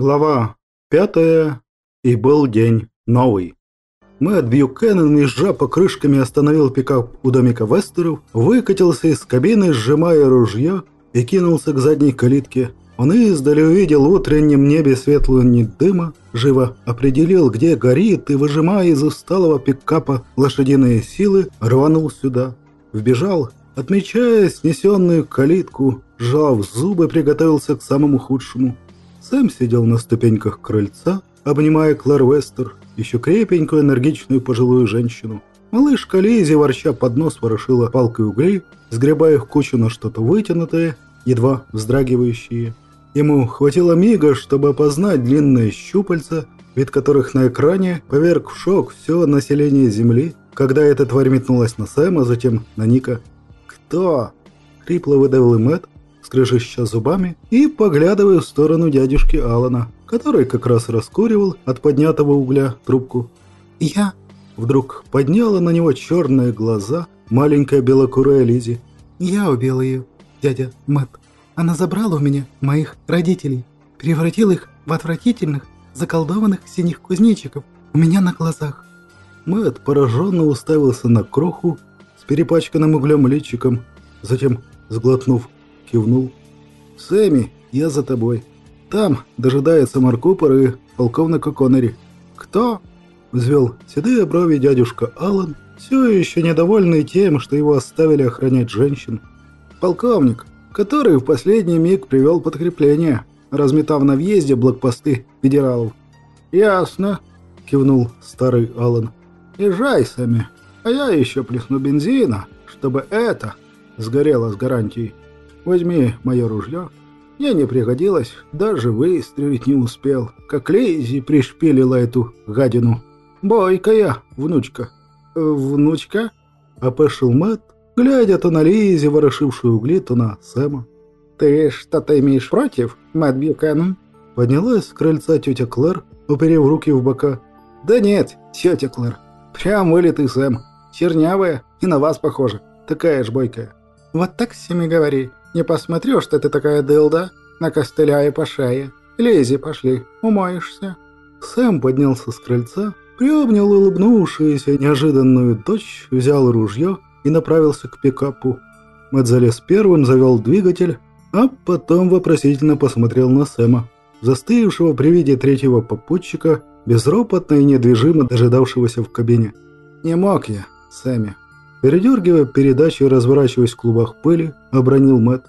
Глава пятая. И был день новый. Мэтт Бьюкеннон, езжа покрышками, остановил пикап у домика Вестеров, выкатился из кабины, сжимая ружье, и кинулся к задней калитке. Он издали увидел в утреннем небе светлую нить дыма, живо определил, где горит, и, выжимая из усталого пикапа лошадиные силы, рванул сюда. Вбежал, отмечая снесенную калитку, сжав зубы, приготовился к самому худшему – Сэм сидел на ступеньках крыльца, обнимая Клэр Вестер, еще крепенькую, энергичную пожилую женщину. Малышка Лизи, ворча под нос, ворошила палкой углей, сгребая их кучу на что-то вытянутое, едва вздрагивающие. Ему хватило мига, чтобы опознать длинные щупальца, вид которых на экране поверг в шок все население Земли, когда эта тварь метнулась на Сэма, затем на Ника. «Кто?» — хрипло выдавил Мэтт, скрежеща зубами и поглядывая в сторону дядюшки Алана, который как раз раскуривал от поднятого угля трубку. «Я?» Вдруг подняла на него черные глаза маленькая белокурая Лизи. «Я убила ее, дядя Мэтт. Она забрала у меня моих родителей, превратила их в отвратительных, заколдованных синих кузнечиков у меня на глазах». Мэтт пораженно уставился на кроху с перепачканным углем личиком, затем, сглотнув, кивнул. «Сэмми, я за тобой. Там дожидается Маркупор и полковник О'Коннери». «Кто?» — взвел седые брови дядюшка Аллан, все еще недовольный тем, что его оставили охранять женщин. «Полковник, который в последний миг привел подкрепление, разметав на въезде блокпосты федералов». «Ясно», — кивнул старый Аллан. «Езжай, Сэмми, а я еще плесну бензина, чтобы это сгорело с гарантией». Возьми мое ружье. Мне не пригодилось, даже выстрелить не успел, как Лейзи пришпилила эту гадину. Бойкая внучка. Э, внучка? Опешил Мэтт, глядя то на Лейзи, ворошившую угли, то на Сэма. «Ты что-то имеешь против, Мэтт Бьюкеннон?» Поднялась с крыльца тетя Клэр, уперев руки в бока. «Да нет, тетя Клэр, прям вылитый Сэм, чернявая и на вас похожа, такая ж бойкая». «Вот так ними говори, не посмотрю, что ты такая дылда, накостыляя по шее. Лези, пошли, умоешься». Сэм поднялся с крыльца, приобнял улыбнувшуюся неожиданную дочь, взял ружье и направился к пикапу. Мэтт первым, завел двигатель, а потом вопросительно посмотрел на Сэма, застывшего при виде третьего попутчика, безропотно и недвижимо дожидавшегося в кабине. «Не мог я, Сэмми», Передергивая передачу и разворачиваясь в клубах пыли, обронил Мэт.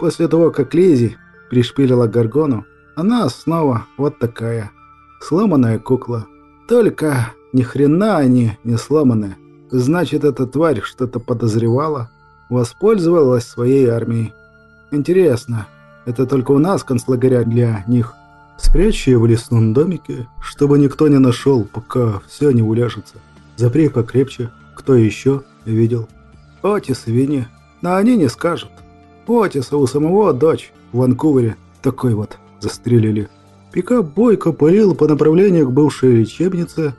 После того, как Лизи пришпилила Гаргону, она снова вот такая. Сломанная кукла. Только ни хрена они не сломанные. Значит, эта тварь что-то подозревала, воспользовалась своей армией. Интересно, это только у нас концлагеря для них. Спрячь ее в лесном домике, чтобы никто не нашел, пока все не уляжется. Запри покрепче. Кто еще? Видел. Отис и Винни, но они не скажут. Отиса у самого дочь в Ванкувере такой вот застрелили. Пикап бойко пылил по направлению к бывшей лечебнице.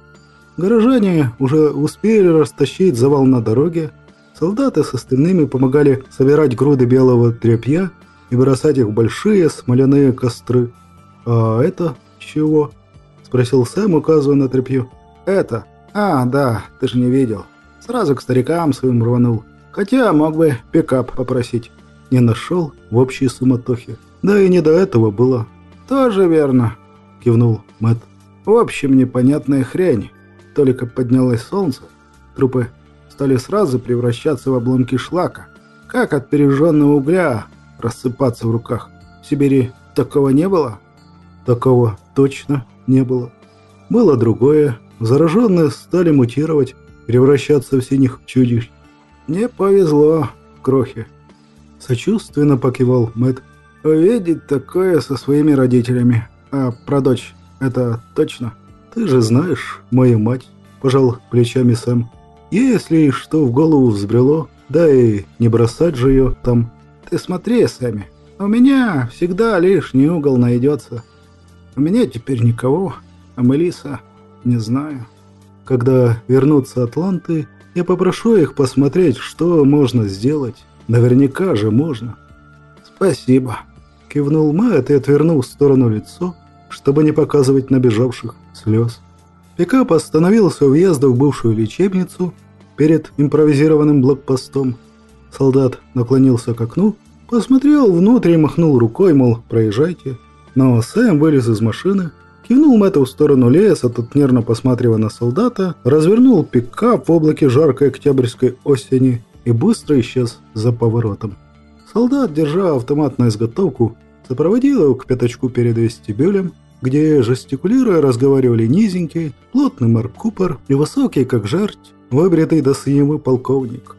Горожане уже успели растащить завал на дороге. Солдаты с остальными помогали собирать груды белого тряпья и бросать их в большие смоляные костры. «А это чего?» – спросил Сэм, указывая на тряпью. «Это? А, да, ты же не видел. Сразу к старикам своим рванул. Хотя мог бы пикап попросить. Не нашел в общей суматохе. Да и не до этого было. Тоже верно, кивнул Мэт. В общем, непонятная хрень. Только поднялось солнце, трупы стали сразу превращаться в обломки шлака. Как от пережженного угля рассыпаться в руках. В Сибири такого не было? Такого точно не было. Было другое. Зараженные стали мутировать, превращаться в синих чудищ. Не повезло, крохи. Сочувственно покивал Мэт. Увидеть такое со своими родителями. А про дочь это точно? Ты же знаешь мою мать, пожал плечами Сэм. Если что в голову взбрело, да и не бросать же ее там. Ты смотри, Сэмми, у меня всегда лишний угол найдется. У меня теперь никого, а Мелиса не знаю. Когда вернутся атланты, я попрошу их посмотреть, что можно сделать. Наверняка же можно. Спасибо. Кивнул Мэтт и отвернул в сторону лицо, чтобы не показывать набежавших слез. Пикап остановился у въезда в бывшую лечебницу перед импровизированным блокпостом. Солдат наклонился к окну, посмотрел внутрь и махнул рукой, мол, проезжайте. Но Сэм вылез из машины, кивнул Мэтту в сторону леса, тот нервно посматривая на солдата, развернул пикап в облаке жаркой октябрьской осени и быстро исчез за поворотом. Солдат, держа автомат на изготовку, сопроводил его к пятачку перед вестибюлем, где, жестикулируя, разговаривали низенький, плотный мэр Купер и высокий, как жерть, выбритый до синевы полковник.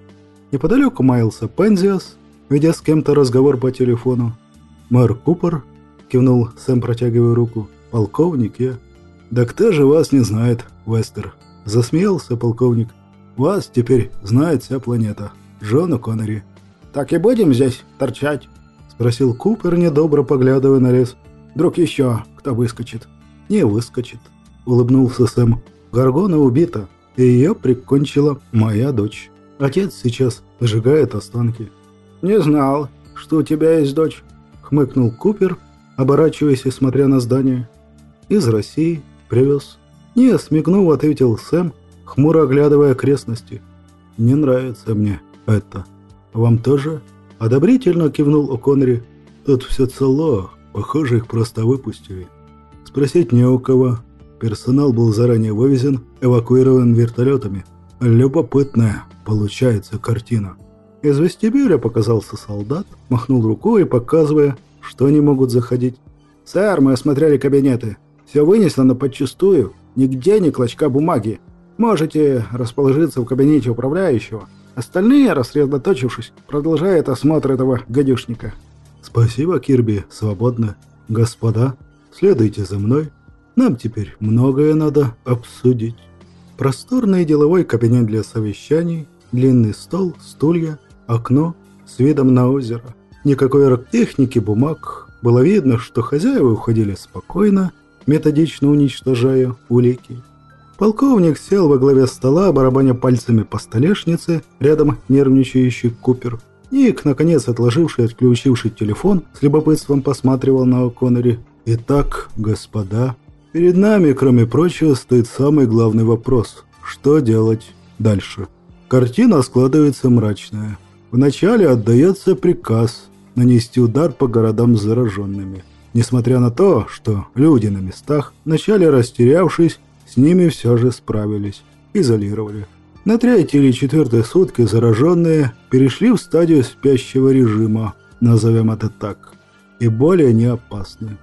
Неподалеку маялся Пензиас, ведя с кем-то разговор по телефону. «Мэр Купер?» – кивнул Сэм, протягивая руку. «Полковник я». «Да кто же вас не знает, Вестер?» – засмеялся полковник. «Вас теперь знает вся планета. Джона Коннери». «Так и будем здесь торчать?» – спросил Купер, недобро поглядывая на лес. «Вдруг еще кто выскочит?» «Не выскочит», – улыбнулся Сэм. «Гаргона убита, и ее прикончила моя дочь. Отец сейчас сжигает останки». «Не знал, что у тебя есть дочь», – хмыкнул Купер, оборачиваясь и смотря на здание. «Из России привез». «Не, смекнув, ответил Сэм, хмуро оглядывая окрестности. «Не нравится мне это». «Вам тоже?» Одобрительно кивнул О'Коннери. «Тут все цело. Похоже, их просто выпустили». Спросить не у кого. Персонал был заранее вывезен, эвакуирован вертолетами. Любопытная получается картина. Из вестибюля показался солдат, махнул рукой, показывая, что они могут заходить. «Сэр, мы осмотрели кабинеты. Все вынесено подчистую. Нигде ни клочка бумаги. Можете расположиться в кабинете управляющего. Остальные, рассредоточившись, продолжают осмотр этого гадюшника. «Спасибо, Кирби, свободно. Господа, следуйте за мной. Нам теперь многое надо обсудить». Просторный деловой кабинет для совещаний, длинный стол, стулья, окно с видом на озеро. Никакой техники бумаг. Было видно, что хозяева уходили спокойно, методично уничтожая улики. Полковник сел во главе стола, барабаня пальцами по столешнице, рядом нервничающий Купер. Ник, наконец отложивший и отключивший телефон, с любопытством посматривал на О'Коннери. «Итак, господа, перед нами, кроме прочего, стоит самый главный вопрос. Что делать дальше?» Картина складывается мрачная. Вначале отдается приказ нанести удар по городам с зараженными. Несмотря на то, что люди на местах, вначале растерявшись, с ними все же справились, изолировали. На третьей или четвертой сутки зараженные перешли в стадию спящего режима, назовем это так, и более не опасны.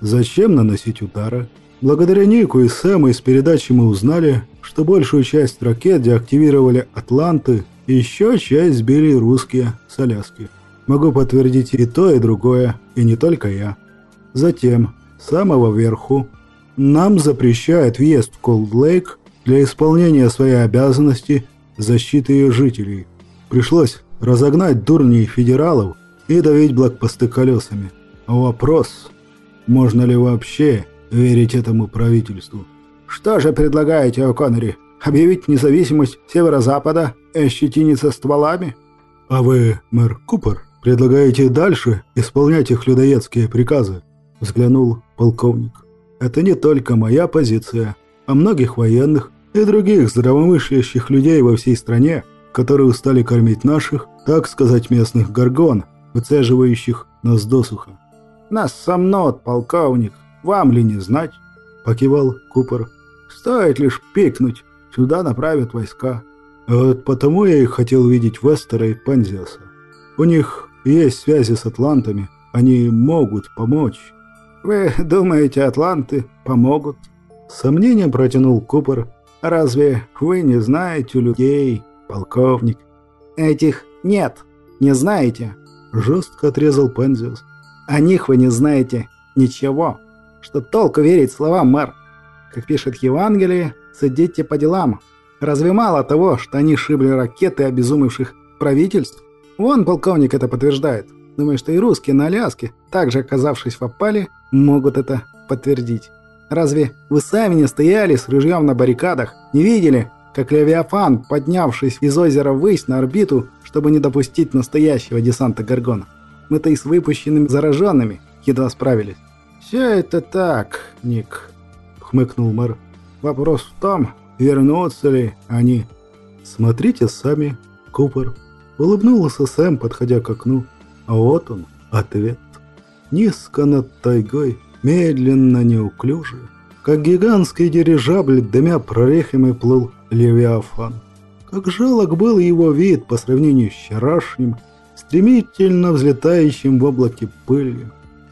Зачем наносить удары? Благодаря Нику и Сэму из передачи мы узнали, что большую часть ракет деактивировали атланты, еще часть сбили русские с Аляски. Могу подтвердить и то, и другое, и не только я. Затем, с самого верху, нам запрещают въезд в Колд-Лейк для исполнения своей обязанности защиты ее жителей. Пришлось разогнать дурней федералов и давить блокпосты колесами. Вопрос, можно ли вообще верить этому правительству? Что же предлагаете, О'Коннери? Объявить независимость Северо-Запада и ощетиниться стволами? А вы, мэр Купер, предлагаете дальше исполнять их людоедские приказы? Взглянул полковник. Это не только моя позиция, а многих военных и других здравомыслящих людей во всей стране, которые устали кормить наших, так сказать, местных горгон, выцеживающих нас досуха. «Нас сомнут, полковник, вам ли не знать?» – покивал Купер. «Стоит лишь пикнуть, сюда направят войска». Вот потому я и хотел видеть Вестера и Пензиаса. У них есть связи с атлантами, они могут помочь. «Вы думаете, атланты помогут?» Сомнением протянул Купер. «Разве вы не знаете людей, полковник?» «Этих нет, не знаете», — жестко отрезал Пензиус. «О них вы не знаете ничего. Что толку верить словам, мэр? Как пишет Евангелие, сидите по делам. Разве мало того, что они шибли ракеты обезумевших правительств? Вон полковник это подтверждает. Думаю, что и русские на Аляске, также оказавшись в опале, могут это подтвердить. Разве вы сами не стояли с ружьем на баррикадах, не видели, как Левиафан, поднявшись из озера ввысь на орбиту, чтобы не допустить настоящего десанта Гаргона? Мы-то и с выпущенными зараженными едва справились. «Все это так, Ник», — хмыкнул мэр. «Вопрос в том, вернутся ли они». «Смотрите сами, Купер», — улыбнулся Сэм, подходя к окну. А вот он, ответ. Низко над тайгой, медленно, неуклюже, как гигантский дирижабль, дымя прорехами плыл Левиафан. Как жалок был его вид по сравнению с вчерашним, стремительно взлетающим в облаке пыли.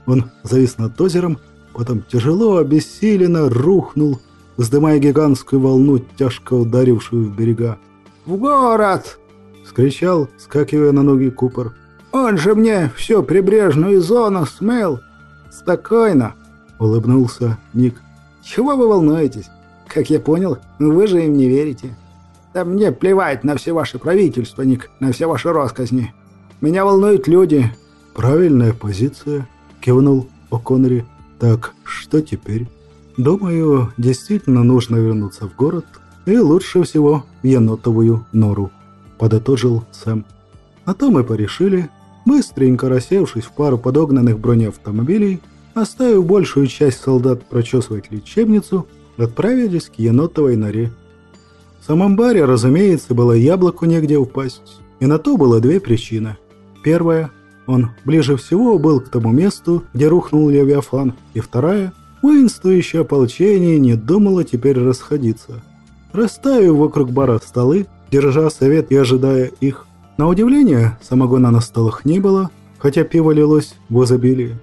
Он завис над озером, потом тяжело, обессиленно рухнул, вздымая гигантскую волну, тяжко ударившую в берега. «В город!» — скричал, скакивая на ноги Купер. Он же мне всю прибрежную зону смыл. Спокойно, улыбнулся Ник. Чего вы волнуетесь? Как я понял, вы же им не верите. Да мне плевать на все ваши правительства, Ник, на все ваши росказни. Меня волнуют люди. Правильная позиция, кивнул О'Коннери. Так, что теперь? Думаю, действительно нужно вернуться в город и лучше всего в енотовую нору, подытожил Сэм. А то мы порешили, Быстренько рассевшись в пару подогнанных бронеавтомобилей, оставив большую часть солдат прочесывать лечебницу, отправились к енотовой норе. В самом баре, разумеется, было яблоку негде упасть, и на то было две причины. Первая – он ближе всего был к тому месту, где рухнул Левиафан, и вторая – воинствующее ополчение не думало теперь расходиться. Расставив вокруг бара столы, держа совет и ожидая их, на удивление, самогона на столах не было, хотя пиво лилось в изобилии.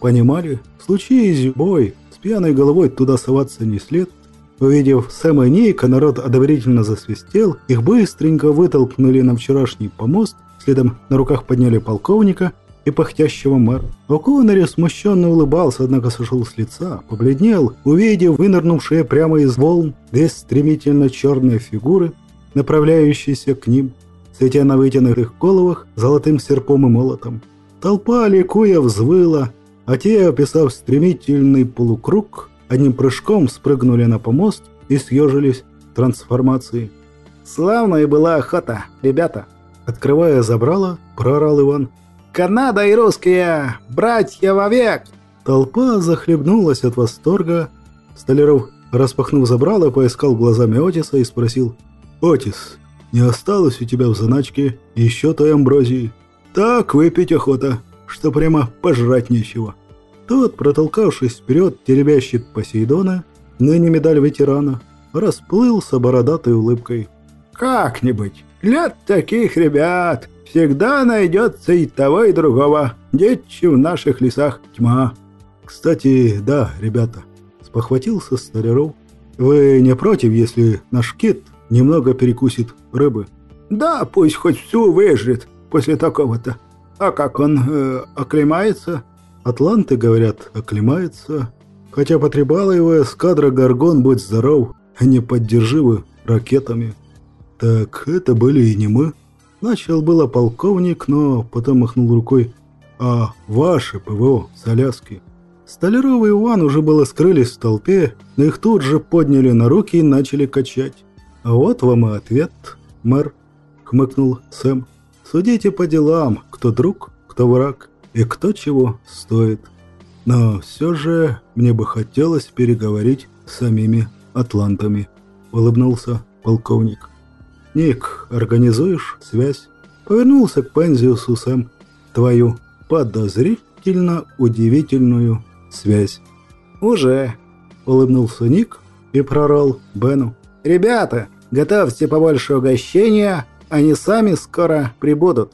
Понимали, в случае бой с пьяной головой туда соваться не след. Увидев Сэма и Нейка, народ одобрительно засвистел, их быстренько вытолкнули на вчерашний помост, следом на руках подняли полковника и пыхтящего мэра. О'Коннери смущенно улыбался, однако сошел с лица, побледнел, увидев вынырнувшие прямо из волн две стремительно черные фигуры, направляющиеся к ним светя на вытянутых головах золотым серпом и молотом. Толпа, ликуя, взвыла, а те, описав стремительный полукруг, одним прыжком спрыгнули на помост и съежились в трансформации. «Славная была охота, ребята!» Открывая забрало, прорал Иван. «Канада и русские! Братья вовек!» Толпа захлебнулась от восторга. Столяров, распахнув забрало, поискал глазами Отиса и спросил. «Отис, не осталось у тебя в заначке еще той амброзии. Так выпить охота, что прямо пожрать нечего». Тот, протолкавшись вперед, теребя щит Посейдона, ныне медаль ветерана, расплылся бородатой улыбкой. «Как-нибудь. Для таких ребят всегда найдется и того, и другого. Дичи в наших лесах тьма». «Кстати, да, ребята», — спохватился Столяров. «Вы не против, если наш кит немного перекусит рыбы. Да, пусть хоть всю выжрет после такого-то. А как он э, оклемается? Атланты, говорят, оклемается. Хотя потребала его эскадра Гаргон, будь здоров, не поддерживы ракетами. Так это были и не мы. Начал было полковник, но потом махнул рукой. А ваши ПВО с Аляски. Столяров и Иван уже было скрылись в толпе, но их тут же подняли на руки и начали качать. А вот вам и ответ, мэр, хмыкнул Сэм. Судите по делам, кто друг, кто враг и кто чего стоит. Но все же мне бы хотелось переговорить с самими атлантами, улыбнулся полковник. Ник, организуешь связь? Повернулся к Пензиусу Сэм. Твою подозрительно удивительную связь. Уже, улыбнулся Ник и прорал Бену. «Ребята, Готовьте побольше угощения, они сами скоро прибудут.